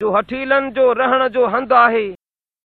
जो हठीलनि जो रहण जो हंधु आहे।